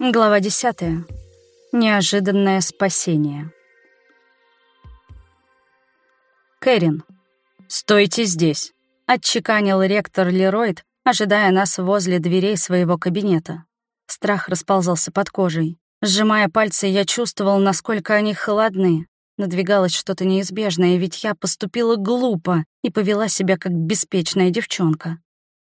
Глава 10. Неожиданное спасение. Кэрин. «Стойте здесь», — отчеканил ректор Леройд, ожидая нас возле дверей своего кабинета. Страх расползался под кожей. Сжимая пальцы, я чувствовал, насколько они холодны. Надвигалось что-то неизбежное, ведь я поступила глупо и повела себя как беспечная девчонка.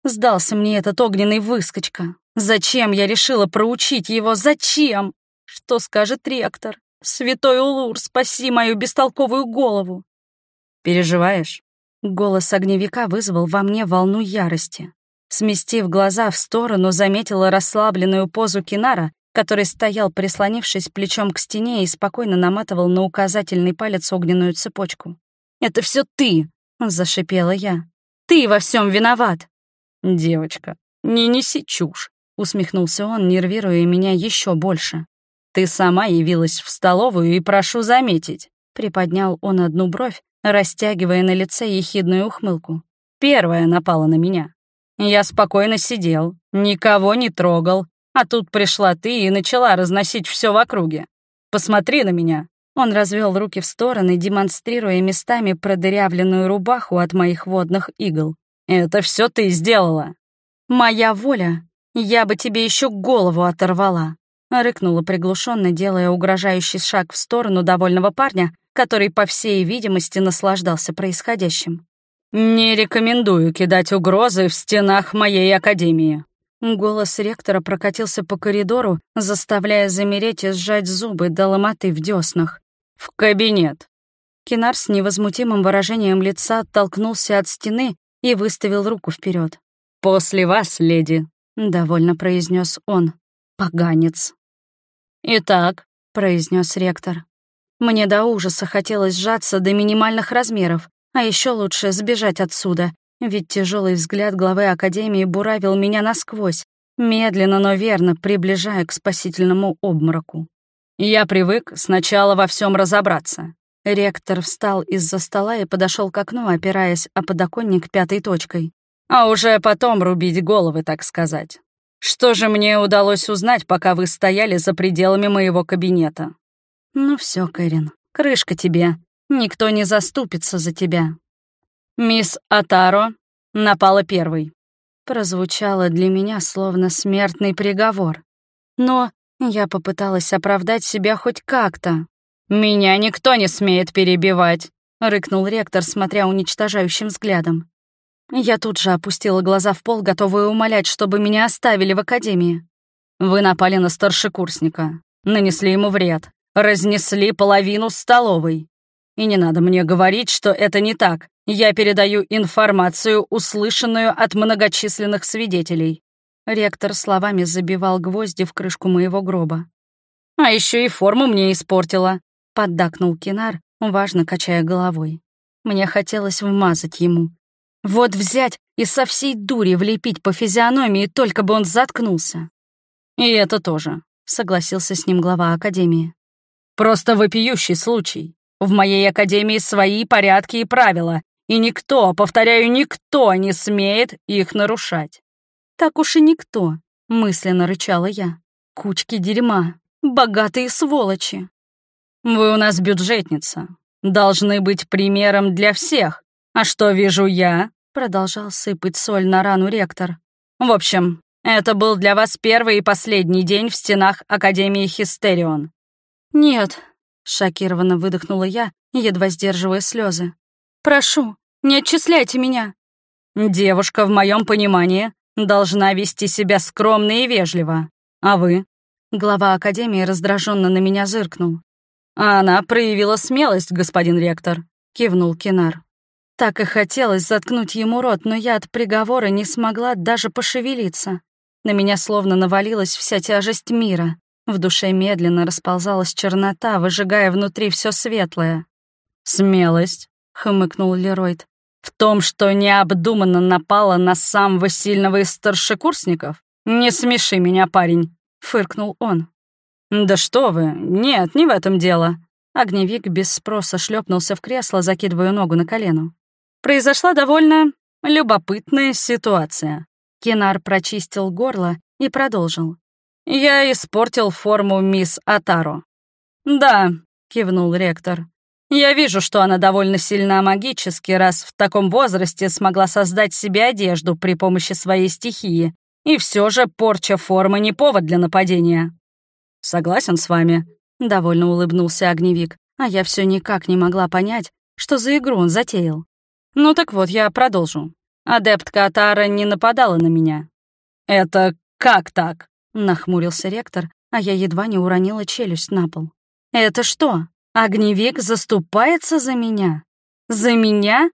Сдался мне этот огненный выскочка. Зачем я решила проучить его? Зачем? Что скажет ректор? Святой Улур, спаси мою бестолковую голову. Переживаешь? Голос огневика вызвал во мне волну ярости. Сместив глаза в сторону, заметила расслабленную позу Кинара, который стоял, прислонившись плечом к стене и спокойно наматывал на указательный палец огненную цепочку. «Это все ты!» — зашипела я. «Ты во всем виноват!» «Девочка, не неси чушь!» Усмехнулся он, нервируя меня еще больше. «Ты сама явилась в столовую и прошу заметить», — приподнял он одну бровь, растягивая на лице ехидную ухмылку. «Первая напала на меня. Я спокойно сидел, никого не трогал, а тут пришла ты и начала разносить все в округе. Посмотри на меня». Он развел руки в стороны, демонстрируя местами продырявленную рубаху от моих водных игл. «Это все ты сделала». «Моя воля «Я бы тебе еще голову оторвала», — рыкнула приглушенно, делая угрожающий шаг в сторону довольного парня, который, по всей видимости, наслаждался происходящим. «Не рекомендую кидать угрозы в стенах моей академии». Голос ректора прокатился по коридору, заставляя замереть и сжать зубы до ломоты в деснах. «В кабинет!» Кинар с невозмутимым выражением лица оттолкнулся от стены и выставил руку вперед. «После вас, леди!» Довольно произнес он. Поганец. Итак, произнес ректор. Мне до ужаса хотелось сжаться до минимальных размеров, а еще лучше сбежать отсюда, ведь тяжелый взгляд главы Академии буравил меня насквозь, медленно, но верно приближая к спасительному обмороку. Я привык сначала во всем разобраться. Ректор встал из-за стола и подошел к окну, опираясь о подоконник пятой точкой а уже потом рубить головы, так сказать. Что же мне удалось узнать, пока вы стояли за пределами моего кабинета? Ну все, Кэрин, крышка тебе. Никто не заступится за тебя. Мисс Атаро напала первой. Прозвучало для меня словно смертный приговор. Но я попыталась оправдать себя хоть как-то. «Меня никто не смеет перебивать», — рыкнул ректор, смотря уничтожающим взглядом. Я тут же опустила глаза в пол, готовая умолять, чтобы меня оставили в академии. Вы напали на старшекурсника, нанесли ему вред, разнесли половину столовой. И не надо мне говорить, что это не так. Я передаю информацию, услышанную от многочисленных свидетелей. Ректор словами забивал гвозди в крышку моего гроба. А еще и форму мне испортила, поддакнул Кинар, важно качая головой. Мне хотелось вмазать ему, вот взять и со всей дури влепить по физиономии, только бы он заткнулся. И это тоже, согласился с ним глава Академии. Просто вопиющий случай. В моей Академии свои порядки и правила, и никто, повторяю, никто не смеет их нарушать. Так уж и никто, мысленно рычала я. Кучки дерьма, богатые сволочи. Вы у нас бюджетница. Должны быть примером для всех, «А что вижу я?» — продолжал сыпать соль на рану ректор. «В общем, это был для вас первый и последний день в стенах Академии Хистерион». «Нет», — шокированно выдохнула я, едва сдерживая слезы. «Прошу, не отчисляйте меня». «Девушка, в моем понимании, должна вести себя скромно и вежливо. А вы?» Глава Академии раздраженно на меня зыркнул. «Она проявила смелость, господин ректор», — кивнул Кинар. Так и хотелось заткнуть ему рот, но я от приговора не смогла даже пошевелиться. На меня словно навалилась вся тяжесть мира. В душе медленно расползалась чернота, выжигая внутри все светлое. «Смелость», — хмыкнул Леройд, «в том, что необдуманно напала на самого сильного из старшекурсников? Не смеши меня, парень», — фыркнул он. «Да что вы, нет, не в этом дело». Огневик без спроса шлепнулся в кресло, закидывая ногу на колено. Произошла довольно любопытная ситуация. Кинар прочистил горло и продолжил. Я испортил форму мисс Атаро. Да, кивнул ректор. Я вижу, что она довольно сильна магически, раз в таком возрасте смогла создать себе одежду при помощи своей стихии. И все же порча формы не повод для нападения. Согласен с вами, довольно улыбнулся огневик, а я все никак не могла понять, что за игру он затеял. Ну так вот, я продолжу. Адептка Атара не нападала на меня. Это как так? нахмурился ректор, а я едва не уронила челюсть на пол. Это что, Огневик заступается за меня? За меня?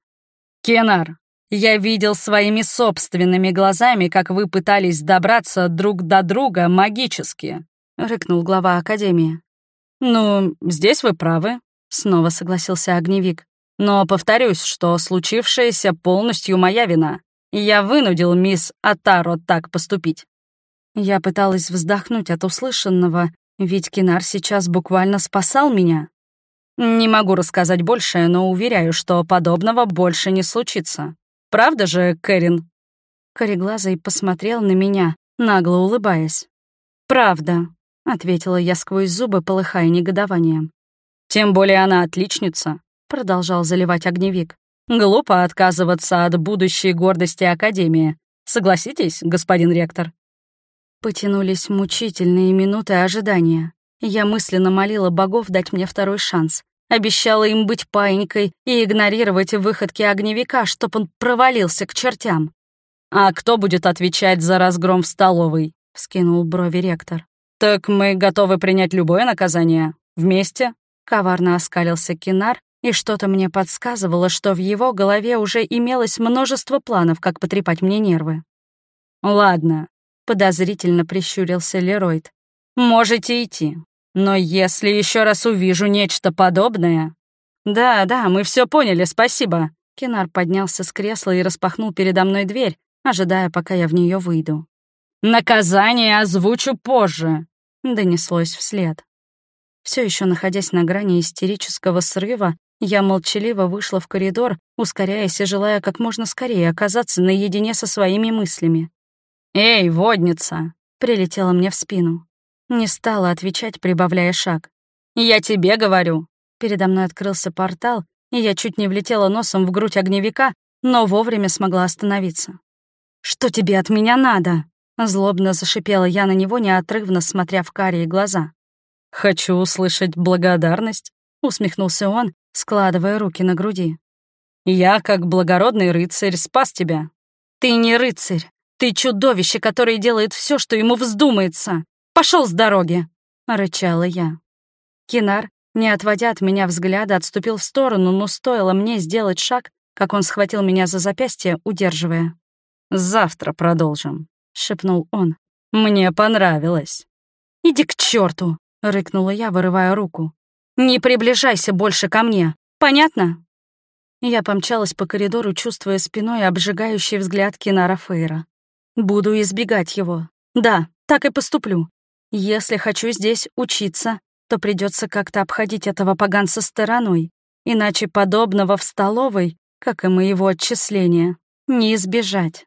Кенар, я видел своими собственными глазами, как вы пытались добраться друг до друга магически, рыкнул глава Академии. Ну, здесь вы правы, снова согласился Огневик. Но повторюсь, что случившееся полностью моя вина. Я вынудил мисс Атаро так поступить. Я пыталась вздохнуть от услышанного, ведь Кинар сейчас буквально спасал меня. Не могу рассказать больше, но уверяю, что подобного больше не случится. Правда же, Кэрин?» Кореглазый посмотрел на меня, нагло улыбаясь. «Правда», — ответила я сквозь зубы, полыхая негодованием. «Тем более она отличница», — продолжал заливать огневик. «Глупо отказываться от будущей гордости Академии. Согласитесь, господин ректор?» Потянулись мучительные минуты ожидания. Я мысленно молила богов дать мне второй шанс. Обещала им быть паинькой и игнорировать выходки огневика, чтоб он провалился к чертям. «А кто будет отвечать за разгром в столовой?» — вскинул брови ректор. «Так мы готовы принять любое наказание. Вместе?» Коварно оскалился Кинар, и что-то мне подсказывало, что в его голове уже имелось множество планов, как потрепать мне нервы. «Ладно», — подозрительно прищурился Леройд. Можете идти. Но если еще раз увижу нечто подобное... Да, да, мы все поняли, спасибо. Кинар поднялся с кресла и распахнул передо мной дверь, ожидая, пока я в нее выйду. «Наказание озвучу позже», — донеслось вслед. Все еще находясь на грани истерического срыва, я молчаливо вышла в коридор, ускоряясь и желая как можно скорее оказаться наедине со своими мыслями. «Эй, водница!» — прилетела мне в спину. Не стала отвечать, прибавляя шаг. «Я тебе говорю!» Передо мной открылся портал, и я чуть не влетела носом в грудь огневика, но вовремя смогла остановиться. «Что тебе от меня надо?» Злобно зашипела я на него, неотрывно смотря в карие глаза. «Хочу услышать благодарность», — усмехнулся он, складывая руки на груди. «Я, как благородный рыцарь, спас тебя». «Ты не рыцарь, ты чудовище, которое делает все, что ему вздумается. Пошел с дороги!» — рычала я. Кинар, не отводя от меня взгляда, отступил в сторону, но стоило мне сделать шаг, как он схватил меня за запястье, удерживая. «Завтра продолжим», — шепнул он. «Мне понравилось». «Иди к черту! рыкнула я, вырывая руку. «Не приближайся больше ко мне, понятно?» Я помчалась по коридору, чувствуя спиной обжигающий взгляд Кинара Фейра. «Буду избегать его. Да, так и поступлю. Если хочу здесь учиться, то придется как-то обходить этого поганца стороной, иначе подобного в столовой, как и моего отчисления, не избежать.